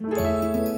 Música